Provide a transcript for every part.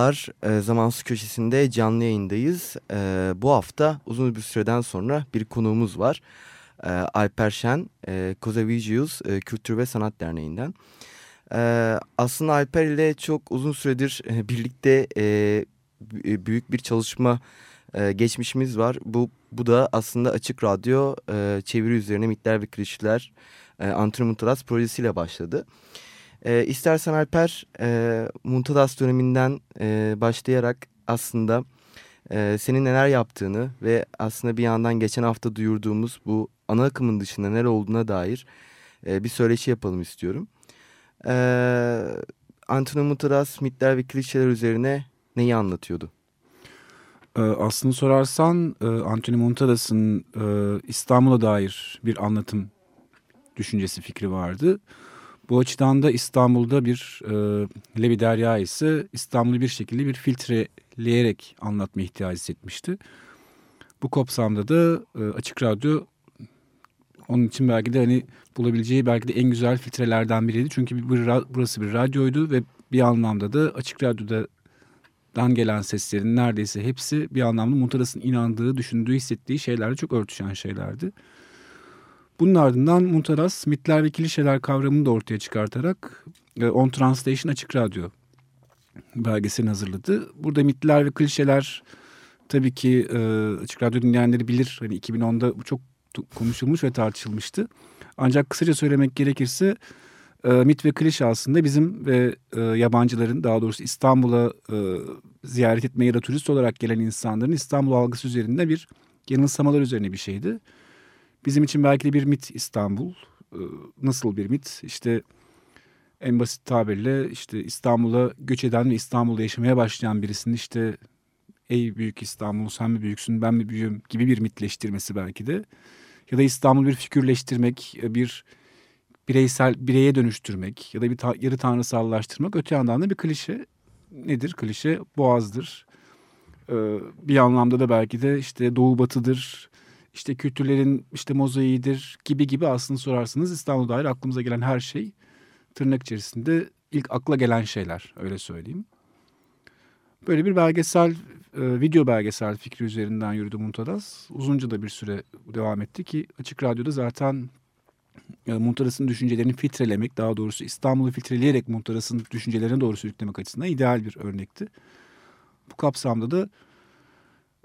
Merhabalar, e, Zamansız Köşesi'nde canlı yayındayız. E, bu hafta uzun bir süreden sonra bir konuğumuz var. E, Alper Şen, e, Koza Visuals e, Kültür ve Sanat Derneği'nden. E, aslında Alper ile çok uzun süredir e, birlikte e, büyük bir çalışma e, geçmişimiz var. Bu, bu da aslında Açık Radyo e, çeviri üzerine mitler ve klişeler e, Antrenmuntaras projesiyle başladı. E, istersen Alper e, Muntadas döneminden e, başlayarak aslında e, senin neler yaptığını ve aslında bir yandan geçen hafta duyurduğumuz bu ana akımın dışında neler olduğuna dair e, bir söyleşi yapalım istiyorum. E, Antonio Muntadas mitler ve klişeler üzerine neyi anlatıyordu? Aslını sorarsan Anthony Montaras'ın İstanbul'a dair bir anlatım düşüncesi fikri vardı. Bu açıdan da İstanbul'da bir e, Levi Derya ise İstanbul'u bir şekilde bir filtreleyerek anlatma ihtiyacı hissetmişti. Bu kapsamda da e, Açık Radyo onun için belki de hani bulabileceği belki de en güzel filtrelerden biriydi. Çünkü bir, burası bir radyoydu ve bir anlamda da Açık Radyo'da dan gelen seslerin neredeyse hepsi bir anlamda Muntaras'ın inandığı, düşündüğü, hissettiği şeylerle çok örtüşen şeylerdi. Bunun ardından Muntaras mitler ve klişeler kavramını da ortaya çıkartarak e, On Translation Açık Radyo belgeselini hazırladı. Burada mitler ve klişeler tabii ki e, Açık Radyo dinleyenleri bilir. Hani 2010'da bu çok konuşulmuş ve tartışılmıştı. Ancak kısaca söylemek gerekirse e, mit ve klişe aslında bizim ve e, yabancıların daha doğrusu İstanbul'a e, ziyaret etmeye ya da turist olarak gelen insanların İstanbul algısı üzerinde bir yanılsamalar üzerine bir şeydi. Bizim için belki de bir mit İstanbul. Ee, nasıl bir mit? İşte en basit tabirle işte İstanbul'a göç eden ve İstanbul'da yaşamaya başlayan birisinin işte ey büyük İstanbul sen mi büyüksün ben mi büyüğüm gibi bir mitleştirmesi belki de. Ya da İstanbul bir figürleştirmek, bir bireysel bireye dönüştürmek ya da bir ta, yarı tanrısallaştırmak. Öte yandan da bir klişe. Nedir klişe? Boğazdır. Ee, bir anlamda da belki de işte doğu batıdır, işte kültürlerin işte mozaiğidir gibi gibi aslında sorarsanız İstanbul'a dair aklımıza gelen her şey tırnak içerisinde ilk akla gelen şeyler öyle söyleyeyim. Böyle bir belgesel, e, video belgesel fikri üzerinden yürüdü Muntadas. Uzunca da bir süre devam etti ki Açık Radyo'da zaten e, Muntaras'ın düşüncelerini filtrelemek, daha doğrusu İstanbul'u filtreleyerek Muntaras'ın düşüncelerine doğru sürüklemek açısından ideal bir örnekti. Bu kapsamda da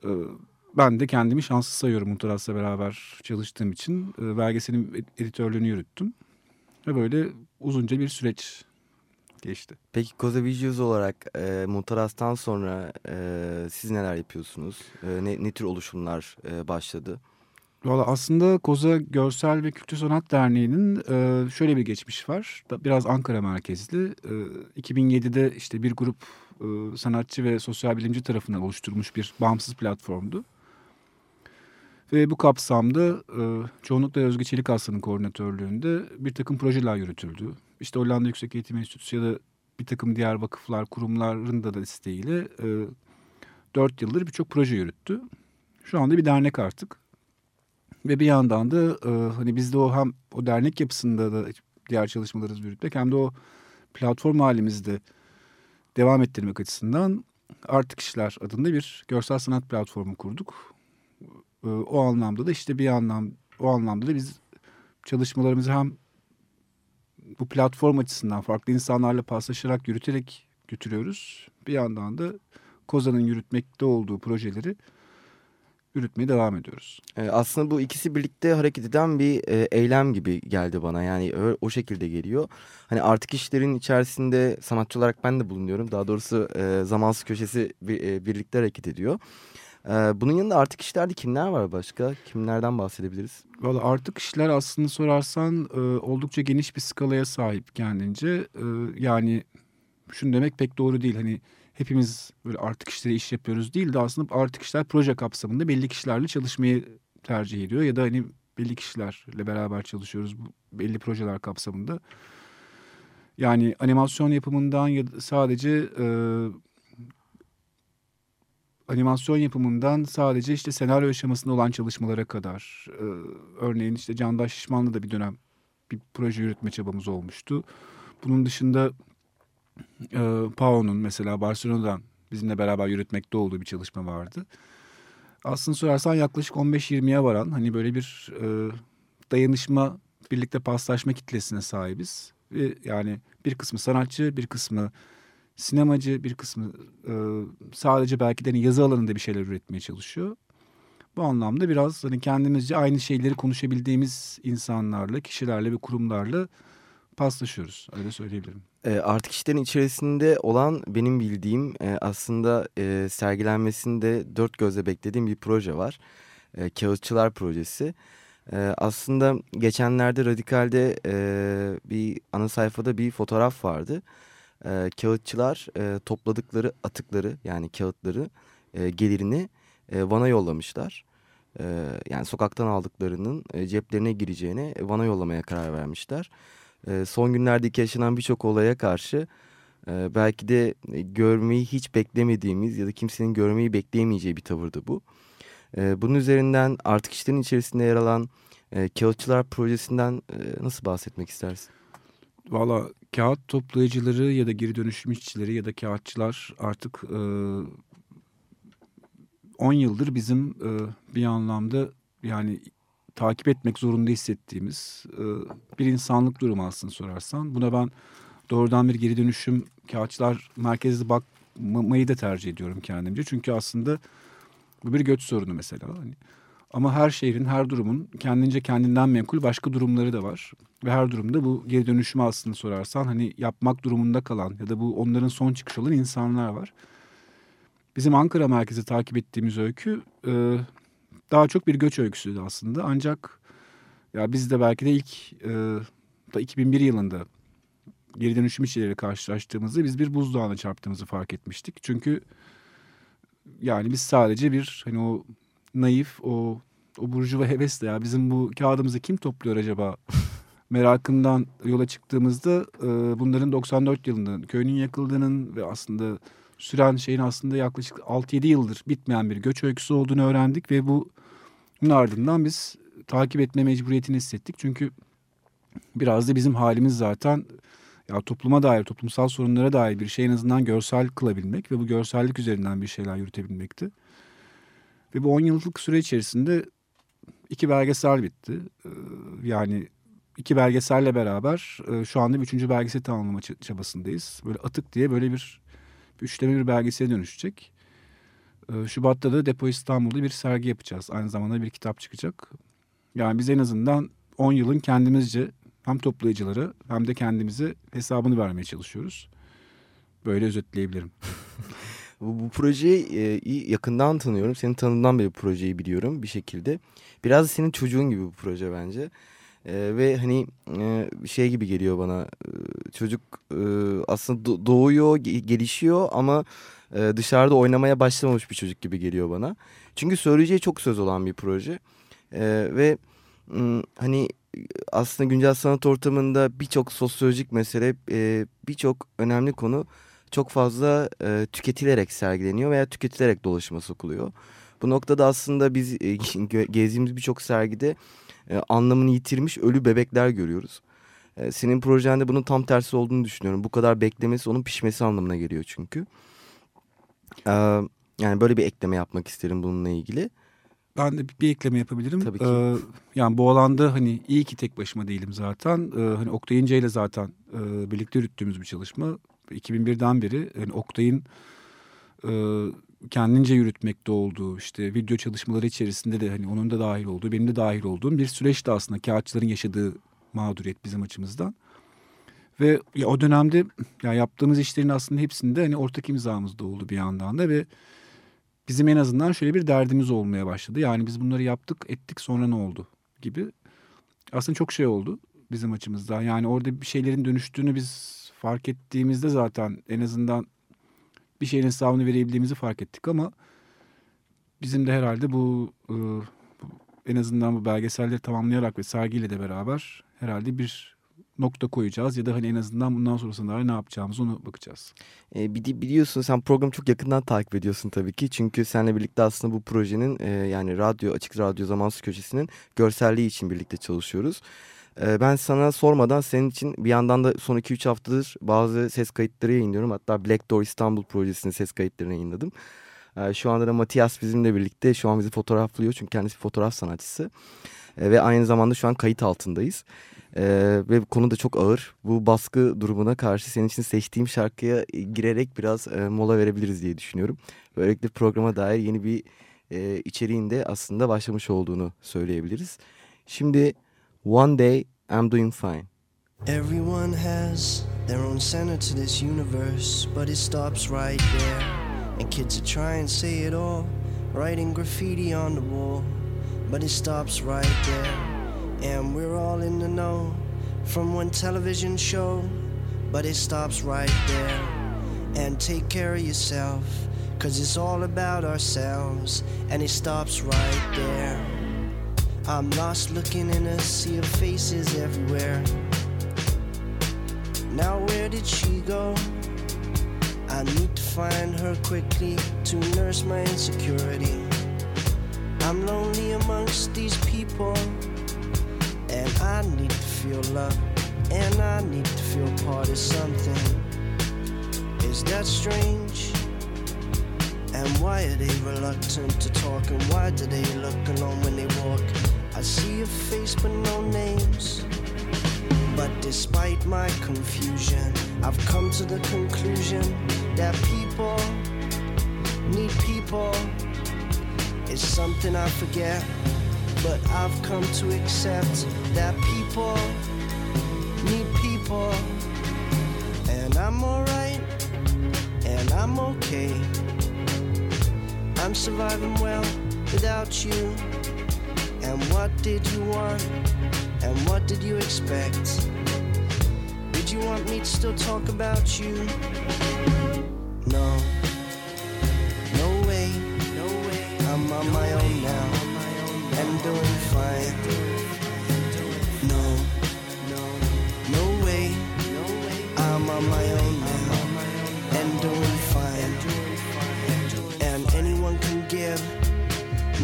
e, ben de kendimi şanslı sayıyorum Mutaras'la beraber çalıştığım için. E, belgeselin editörlüğünü yürüttüm. Ve böyle uzunca bir süreç geçti. Peki Koza Visuals olarak e, Mutaras'tan sonra e, siz neler yapıyorsunuz? E, ne, ne tür oluşumlar e, başladı? Valla aslında Koza Görsel ve Kültür Sanat Derneği'nin e, şöyle bir geçmiş var. Biraz Ankara merkezli. E, 2007'de işte bir grup e, sanatçı ve sosyal bilimci tarafından oluşturulmuş bir bağımsız platformdu. Ve bu kapsamda e, çoğunlukla Özge Çelik Aslan'ın koordinatörlüğünde bir takım projeler yürütüldü. İşte Hollanda Yüksek Eğitim Enstitüsü ya da bir takım diğer vakıflar, kurumların da desteğiyle e, dört yıldır birçok proje yürüttü. Şu anda bir dernek artık. Ve bir yandan da e, hani biz de o hem o dernek yapısında da diğer çalışmalarımızı yürütmek hem de o platform halimizde devam ettirmek açısından Artık İşler adında bir görsel sanat platformu kurduk. Ee, o anlamda da işte bir anlam o anlamda da biz çalışmalarımızı hem bu platform açısından farklı insanlarla paslaşarak yürüterek götürüyoruz. Bir yandan da Kozan'ın yürütmekte olduğu projeleri yürütmeye devam ediyoruz. Ee, aslında bu ikisi birlikte hareket eden bir e, eylem gibi geldi bana. Yani o, şekilde geliyor. Hani artık işlerin içerisinde sanatçı olarak ben de bulunuyorum. Daha doğrusu e, zamansız köşesi bir, e, birlikte hareket ediyor. Ee, bunun yanında artık işlerde kimler var başka? Kimlerden bahsedebiliriz? Valla artık işler aslında sorarsan e, oldukça geniş bir skalaya sahip kendince. E, yani şunu demek pek doğru değil. Hani hepimiz böyle artık işleri iş yapıyoruz değil de aslında artık işler proje kapsamında belli kişilerle çalışmayı tercih ediyor ya da hani belli kişilerle beraber çalışıyoruz bu belli projeler kapsamında. Yani animasyon yapımından ya sadece e, animasyon yapımından sadece işte senaryo aşamasında olan çalışmalara kadar. E, örneğin işte Candaş Şişman'la da bir dönem bir proje yürütme çabamız olmuştu. Bunun dışında e, Pao'nun mesela Barcelona'dan bizimle beraber yürütmekte olduğu bir çalışma vardı. Aslında sorarsan yaklaşık 15-20'ye varan hani böyle bir e, dayanışma, birlikte paslaşma kitlesine sahibiz. Ve yani bir kısmı sanatçı, bir kısmı sinemacı, bir kısmı e, sadece belki de hani yazı alanında bir şeyler üretmeye çalışıyor. Bu anlamda biraz hani kendimizce aynı şeyleri konuşabildiğimiz insanlarla, kişilerle ve kurumlarla paslaşıyoruz. Öyle söyleyebilirim. E, artık işlerin içerisinde olan benim bildiğim e, aslında e, sergilenmesinde dört gözle beklediğim bir proje var. E, Kağıtçılar Projesi. E, aslında geçenlerde Radikal'de e, bir ana sayfada bir fotoğraf vardı. E, kağıtçılar e, topladıkları atıkları yani kağıtları e, gelirini e, Van'a yollamışlar. E, yani sokaktan aldıklarının e, ceplerine gireceğine Van'a yollamaya karar vermişler e, son günlerdeki yaşanan birçok olaya karşı e, belki de görmeyi hiç beklemediğimiz ya da kimsenin görmeyi bekleyemeyeceği bir tavırdı bu. E, bunun üzerinden artık işlerin içerisinde yer alan e, Kağıtçılar Projesi'nden e, nasıl bahsetmek istersin? Valla kağıt toplayıcıları ya da geri dönüşüm işçileri ya da kağıtçılar artık e, 10 yıldır bizim e, bir anlamda yani takip etmek zorunda hissettiğimiz e, bir insanlık durumu aslında sorarsan. Buna ben doğrudan bir geri dönüşüm kağıtçılar merkezli bakmayı da tercih ediyorum kendimce. Çünkü aslında bu bir göç sorunu mesela. Hani, ama her şehrin, her durumun kendince kendinden menkul başka durumları da var. Ve her durumda bu geri dönüşümü aslında sorarsan hani yapmak durumunda kalan ya da bu onların son çıkış olan insanlar var. Bizim Ankara merkezi takip ettiğimiz öykü e, daha çok bir göç öyküsüydü aslında. Ancak ya biz de belki de ilk e, da 2001 yılında geri dönüşüm işçileriyle karşılaştığımızda biz bir buzdağına çarptığımızı fark etmiştik. Çünkü yani biz sadece bir hani o naif o o burjuva hevesle ya bizim bu kağıdımızı kim topluyor acaba merakından yola çıktığımızda e, bunların 94 yılında köyünün yakıldığının ve aslında süren şeyin aslında yaklaşık 6-7 yıldır bitmeyen bir göç öyküsü olduğunu öğrendik ve bu bunun ardından biz takip etme mecburiyetini hissettik. Çünkü biraz da bizim halimiz zaten ya topluma dair, toplumsal sorunlara dair bir şey en azından görsel kılabilmek ve bu görsellik üzerinden bir şeyler yürütebilmekti. Ve bu 10 yıllık süre içerisinde iki belgesel bitti. Yani iki belgeselle beraber şu anda üçüncü belgesel tamamlama çabasındayız. Böyle atık diye böyle bir üçleme bir belgesele dönüşecek. Ee, Şubat'ta da Depo İstanbul'da bir sergi yapacağız. Aynı zamanda bir kitap çıkacak. Yani biz en azından 10 yılın kendimizce hem toplayıcıları hem de kendimize hesabını vermeye çalışıyoruz. Böyle özetleyebilirim. bu, bu projeyi e, yakından tanıyorum. Senin tanıdığından beri projeyi biliyorum bir şekilde. Biraz senin çocuğun gibi bu proje bence. E, ve hani e, şey gibi geliyor bana. E, çocuk e, aslında doğuyor, gelişiyor ama e, dışarıda oynamaya başlamamış bir çocuk gibi geliyor bana. Çünkü söyleyeceği çok söz olan bir proje. E, ve hani aslında güncel sanat ortamında birçok sosyolojik mesele, e, birçok önemli konu çok fazla e, tüketilerek sergileniyor veya tüketilerek dolaşıma sokuluyor. Bu noktada aslında biz e, gezdiğimiz birçok sergide e, anlamını yitirmiş ölü bebekler görüyoruz. E, senin projende bunun tam tersi olduğunu düşünüyorum. Bu kadar beklemesi onun pişmesi anlamına geliyor çünkü. E, yani böyle bir ekleme yapmak isterim bununla ilgili. Ben de bir ekleme yapabilirim. Tabii ki. Ee, yani bu alanda hani iyi ki tek başıma değilim zaten. Ee, hani Oktay İnce ile zaten e, birlikte yürüttüğümüz bir çalışma. 2001'den beri hani Oktay'ın e, kendince yürütmekte olduğu işte video çalışmaları içerisinde de hani onun da dahil olduğu benim de dahil olduğum bir süreçti aslında kağıtçıların yaşadığı mağduriyet bizim açımızdan. Ve ya o dönemde ya yaptığımız işlerin aslında hepsinde hani ortak imzamız da oldu bir yandan da ve bizim en azından şöyle bir derdimiz olmaya başladı. Yani biz bunları yaptık ettik sonra ne oldu gibi. Aslında çok şey oldu bizim açımızdan. Yani orada bir şeylerin dönüştüğünü biz fark ettiğimizde zaten en azından bir şeyin hesabını verebildiğimizi fark ettik ama bizim de herhalde bu, e, en azından bu belgeselleri tamamlayarak ve sergiyle de beraber herhalde bir nokta koyacağız ya da hani en azından bundan sonrasında ne yapacağımızı onu bakacağız. E, biliyorsun sen programı çok yakından takip ediyorsun tabii ki. Çünkü seninle birlikte aslında bu projenin e, yani radyo açık radyo zamansız köşesinin görselliği için birlikte çalışıyoruz. E, ben sana sormadan senin için bir yandan da son 2-3 haftadır bazı ses kayıtları yayınlıyorum. Hatta Black Door İstanbul projesinin ses kayıtlarını yayınladım. E, şu anda da Matias bizimle birlikte şu an bizi fotoğraflıyor çünkü kendisi fotoğraf sanatçısı. E, ve aynı zamanda şu an kayıt altındayız. Ee, ve konu da çok ağır. Bu baskı durumuna karşı senin için seçtiğim şarkıya girerek biraz e, mola verebiliriz diye düşünüyorum. Böylelikle programa dair yeni bir e, içeriğin de aslında başlamış olduğunu söyleyebiliriz. Şimdi One Day I'm Doing Fine. Everyone has their own center to this universe, but it stops right there. And kids are trying to say it all, writing graffiti on the wall, but it stops right there. And we're all in the know from one television show, but it stops right there. And take care of yourself, cause it's all about ourselves, and it stops right there. I'm lost looking in a sea of faces everywhere. Now, where did she go? I need to find her quickly to nurse my insecurity. I'm lonely amongst these people. And I need to feel love, and I need to feel part of something. Is that strange? And why are they reluctant to talk? And why do they look alone when they walk? See a face but no names. But despite my confusion, I've come to the conclusion that people need people. It's something I forget but I've come to accept that people need people. And I'm alright, and I'm okay. I'm surviving well without you. And what did you want? And what did you expect? Did you want me to still talk about you? No. No way, no way. I'm on my own now and doing fine. No, no, no way, no way. I'm on my own now and doing fine. And anyone can give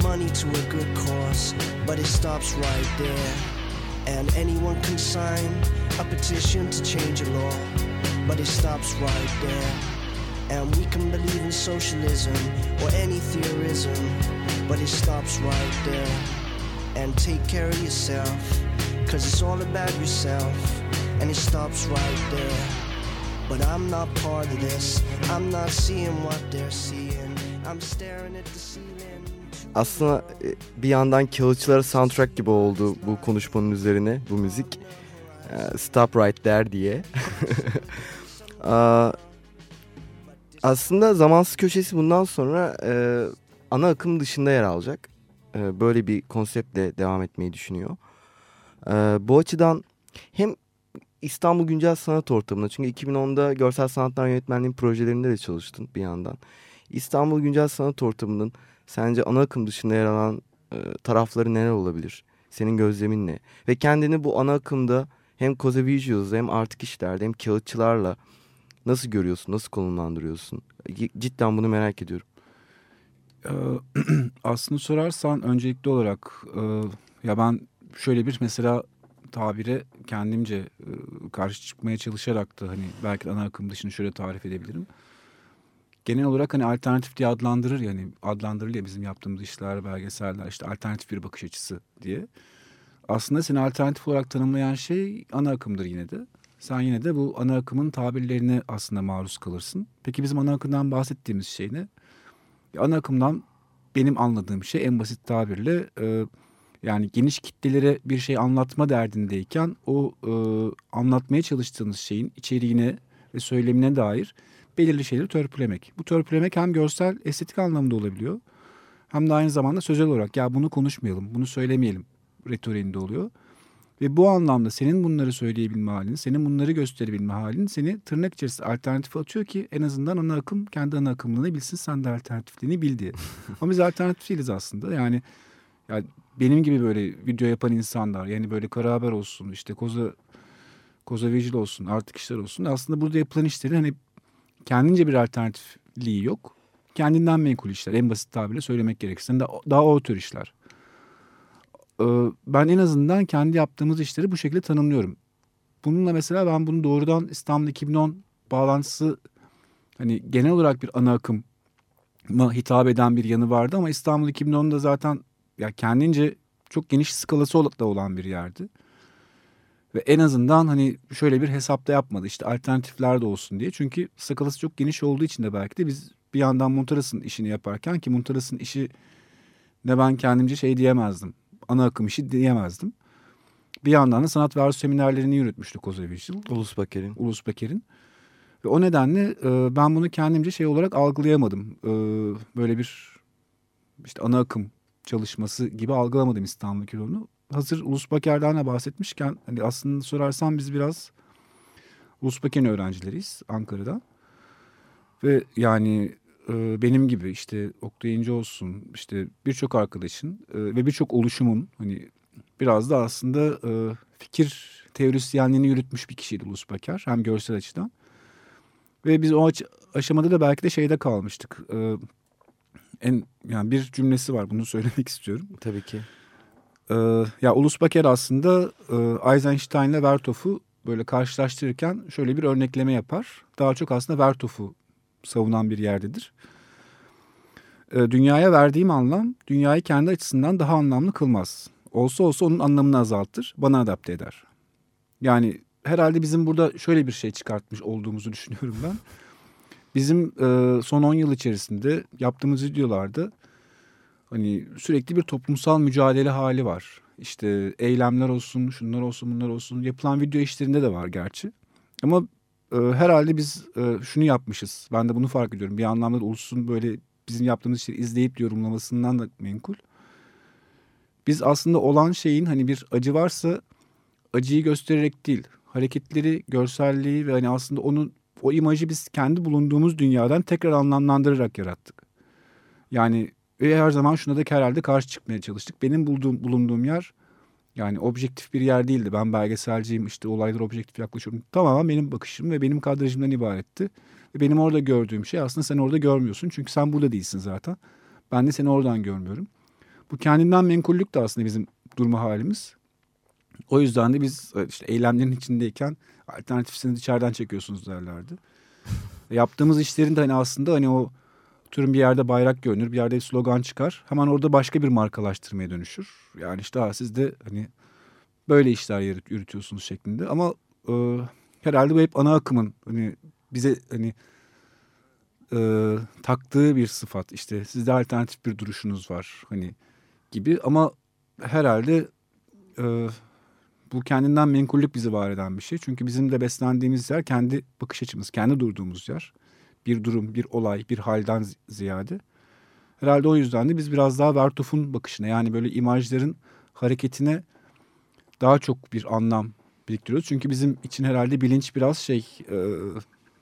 money to a good cause, but it stops right there. And anyone can sign a petition to change a law, but it stops right there. And we can believe in socialism or any theorism, but it stops right there. And take care of yourself, cause it's all about yourself, and it stops right there. But I'm not part of this, I'm not seeing what they're seeing, I'm staring at the ceiling. Aslında e, bir yandan kağıtçılara soundtrack gibi oldu bu konuşmanın üzerine bu müzik. E, Stop Right There diye. Aslında Zamansız Köşesi bundan sonra e, ana akım dışında yer alacak. Böyle bir konseptle devam etmeyi düşünüyor. Bu açıdan hem İstanbul Güncel Sanat Ortamı'nda çünkü 2010'da Görsel Sanatlar Yönetmenliği projelerinde de çalıştın bir yandan. İstanbul Güncel Sanat Ortamı'nın sence ana akım dışında yer alan e, tarafları neler olabilir? Senin gözlemin ne? Ve kendini bu ana akımda hem Koza Visuals'da hem artık işlerde hem kağıtçılarla nasıl görüyorsun, nasıl konumlandırıyorsun? Cidden bunu merak ediyorum. Aslında sorarsan öncelikli olarak ya ben şöyle bir mesela tabire kendimce karşı çıkmaya çalışarak da hani belki ana akım dışını şöyle tarif edebilirim. Genel olarak hani alternatif diye adlandırır yani adlandırılır ya bizim yaptığımız işler, belgeseller işte alternatif bir bakış açısı diye. Aslında seni alternatif olarak tanımlayan şey ana akımdır yine de. Sen yine de bu ana akımın tabirlerine aslında maruz kalırsın. Peki bizim ana akımdan bahsettiğimiz şey ne? Ana akımdan benim anladığım şey en basit tabirle e, yani geniş kitlelere bir şey anlatma derdindeyken o e, anlatmaya çalıştığınız şeyin içeriğine ve söylemine dair belirli şeyleri törpülemek. Bu törpülemek hem görsel estetik anlamda olabiliyor hem de aynı zamanda sözel olarak ya bunu konuşmayalım, bunu söylemeyelim retoriğinde oluyor. Ve bu anlamda senin bunları söyleyebilme halin, senin bunları gösterebilme halin seni tırnak içerisinde alternatif atıyor ki en azından ana akım kendi ana akımlığını bilsin sen de alternatifliğini bil diye. Ama biz alternatif değiliz aslında. Yani Yani benim gibi böyle video yapan insanlar yani böyle Kara Haber olsun işte Koza Koza Vigil olsun artık işler olsun aslında burada yapılan işlerin hani kendince bir alternatifliği yok. Kendinden menkul işler en basit tabirle söylemek gerekirse daha, daha o tür işler. Ee, ben en azından kendi yaptığımız işleri bu şekilde tanımlıyorum. Bununla mesela ben bunu doğrudan İstanbul 2010 bağlantısı hani genel olarak bir ana akım hitap eden bir yanı vardı ama İstanbul 2010'da zaten ya kendince çok geniş skalası da olan bir yerdi. Ve en azından hani şöyle bir hesapta yapmadı işte alternatifler de olsun diye. Çünkü skalası çok geniş olduğu için de belki de biz bir yandan Montaras'ın işini yaparken ki Montaras'ın işi ne ben kendimce şey diyemezdim. Ana akım işi diyemezdim. Bir yandan da sanat ve arzu seminerlerini yürütmüştü Koza Vigil. Ulus Baker'in. Ulus Baker'in. Ve o nedenle e, ben bunu kendimce şey olarak algılayamadım. E, böyle bir işte ana akım çalışması gibi algılamadım İstanbul Kilo'nu. Hazır Ulus Baker'den de bahsetmişken hani aslında sorarsan biz biraz Ulus Baker'in öğrencileriyiz Ankara'da. Ve yani e, benim gibi işte Oktay İnce olsun işte birçok arkadaşın e, ve birçok oluşumun hani biraz da aslında e, fikir teorisyenliğini yürütmüş bir kişiydi Ulus Baker hem görsel açıdan. Ve biz o aşamada da belki de şeyde kalmıştık. Ee, en yani bir cümlesi var bunu söylemek istiyorum. Tabii ki. Ee, ya Ulus Baker aslında e, Eisenstein ile Vertof'u böyle karşılaştırırken şöyle bir örnekleme yapar. Daha çok aslında Vertof'u savunan bir yerdedir. Ee, dünyaya verdiğim anlam dünyayı kendi açısından daha anlamlı kılmaz. Olsa olsa onun anlamını azaltır, bana adapte eder. Yani herhalde bizim burada şöyle bir şey çıkartmış olduğumuzu düşünüyorum ben. Bizim e, son 10 yıl içerisinde yaptığımız videolarda hani sürekli bir toplumsal mücadele hali var. İşte eylemler olsun, şunlar olsun, bunlar olsun. Yapılan video işlerinde de var gerçi. Ama e, herhalde biz e, şunu yapmışız. Ben de bunu fark ediyorum. Bir anlamda da ulusun böyle bizim yaptığımız işleri izleyip yorumlamasından da menkul. Biz aslında olan şeyin hani bir acı varsa acıyı göstererek değil, hareketleri, görselliği ve hani aslında onun o imajı biz kendi bulunduğumuz dünyadan tekrar anlamlandırarak yarattık. Yani ve her zaman şuna da herhalde karşı çıkmaya çalıştık. Benim bulduğum, bulunduğum yer yani objektif bir yer değildi. Ben belgeselciyim işte olaylara objektif yaklaşıyorum. Tamamen benim bakışım ve benim kadrajımdan ibaretti. Ve benim orada gördüğüm şey aslında sen orada görmüyorsun. Çünkü sen burada değilsin zaten. Ben de seni oradan görmüyorum. Bu kendinden menkullük de aslında bizim durma halimiz. O yüzden de biz e, işte eylemlerin içindeyken alternatifsini içeriden çekiyorsunuz derlerdi. Yaptığımız işlerin de hani aslında hani o türün bir yerde bayrak görünür, bir yerde bir slogan çıkar. Hemen orada başka bir markalaştırmaya dönüşür. Yani işte ha, siz de hani böyle işler yürütüyorsunuz şeklinde. Ama e, herhalde bu hep ana akımın hani bize hani e, taktığı bir sıfat. İşte sizde alternatif bir duruşunuz var hani gibi. Ama herhalde e, bu kendinden menkullük bizi var eden bir şey. Çünkü bizim de beslendiğimiz yer kendi bakış açımız, kendi durduğumuz yer. Bir durum, bir olay, bir halden ziyade. Herhalde o yüzden de biz biraz daha Vertof'un bakışına yani böyle imajların hareketine daha çok bir anlam biriktiriyoruz. Çünkü bizim için herhalde bilinç biraz şey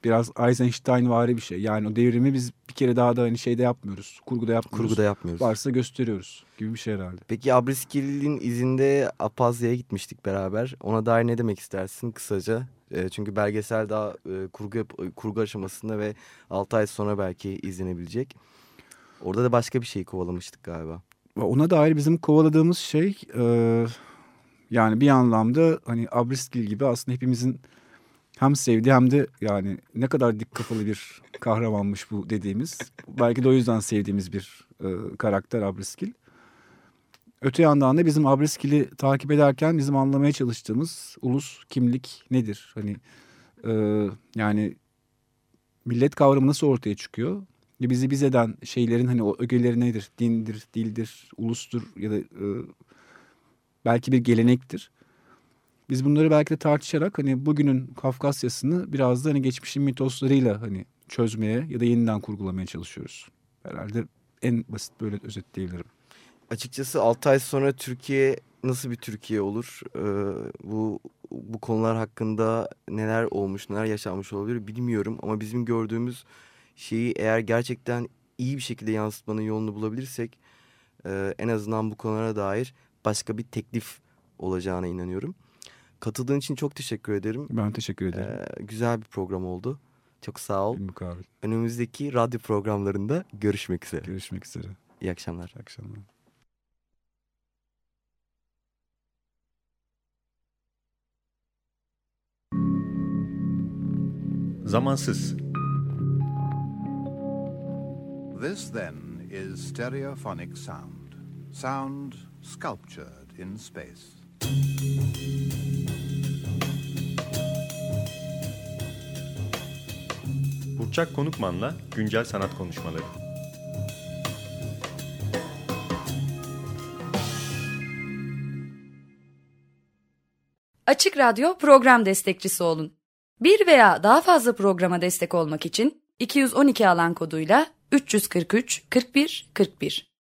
biraz Eisenstein vari bir şey. Yani o devrimi biz bir kere daha da hani şeyde yapmıyoruz. Kurguda yapmıyoruz. Kurguda yapmıyoruz. Varsa gösteriyoruz gibi bir şey herhalde. Peki Abriskil'in izinde Apazya'ya gitmiştik beraber. Ona dair ne demek istersin kısaca? E, çünkü belgesel daha e, kurgu, kurgu aşamasında ve 6 ay sonra belki izlenebilecek. Orada da başka bir şey kovalamıştık galiba. Ona dair bizim kovaladığımız şey e, yani bir anlamda hani Abriskil gibi aslında hepimizin hem sevdi hem de yani ne kadar dik kafalı bir kahramanmış bu dediğimiz. Belki de o yüzden sevdiğimiz bir e, karakter Abriskil. Öte yandan da bizim Abriskil'i takip ederken bizim anlamaya çalıştığımız ulus kimlik nedir? Hani e, yani millet kavramı nasıl ortaya çıkıyor? Ve bizi biz eden şeylerin hani o ögeleri nedir? Dindir, dildir, ulustur ya da e, belki bir gelenektir. Biz bunları belki de tartışarak hani bugünün Kafkasya'sını biraz da hani geçmişin mitoslarıyla hani çözmeye ya da yeniden kurgulamaya çalışıyoruz. Herhalde en basit böyle özetleyebilirim. Açıkçası 6 ay sonra Türkiye nasıl bir Türkiye olur? Ee, bu bu konular hakkında neler olmuş, neler yaşanmış olabilir bilmiyorum. Ama bizim gördüğümüz şeyi eğer gerçekten iyi bir şekilde yansıtmanın yolunu bulabilirsek e, en azından bu konulara dair başka bir teklif olacağına inanıyorum. Katıldığın için çok teşekkür ederim. Ben teşekkür ederim. Ee, güzel bir program oldu. Çok sağ ol. Mukavele. Önümüzdeki radyo programlarında görüşmek üzere. Görüşmek üzere. İyi akşamlar. İyi akşamlar. Zamansız. This, then, is stereophonic sound. Sound sculptured in space. Burçak Konukman'la güncel sanat konuşmaları. Açık Radyo program destekçisi olun. Bir veya daha fazla programa destek olmak için 212 alan koduyla 343 41 41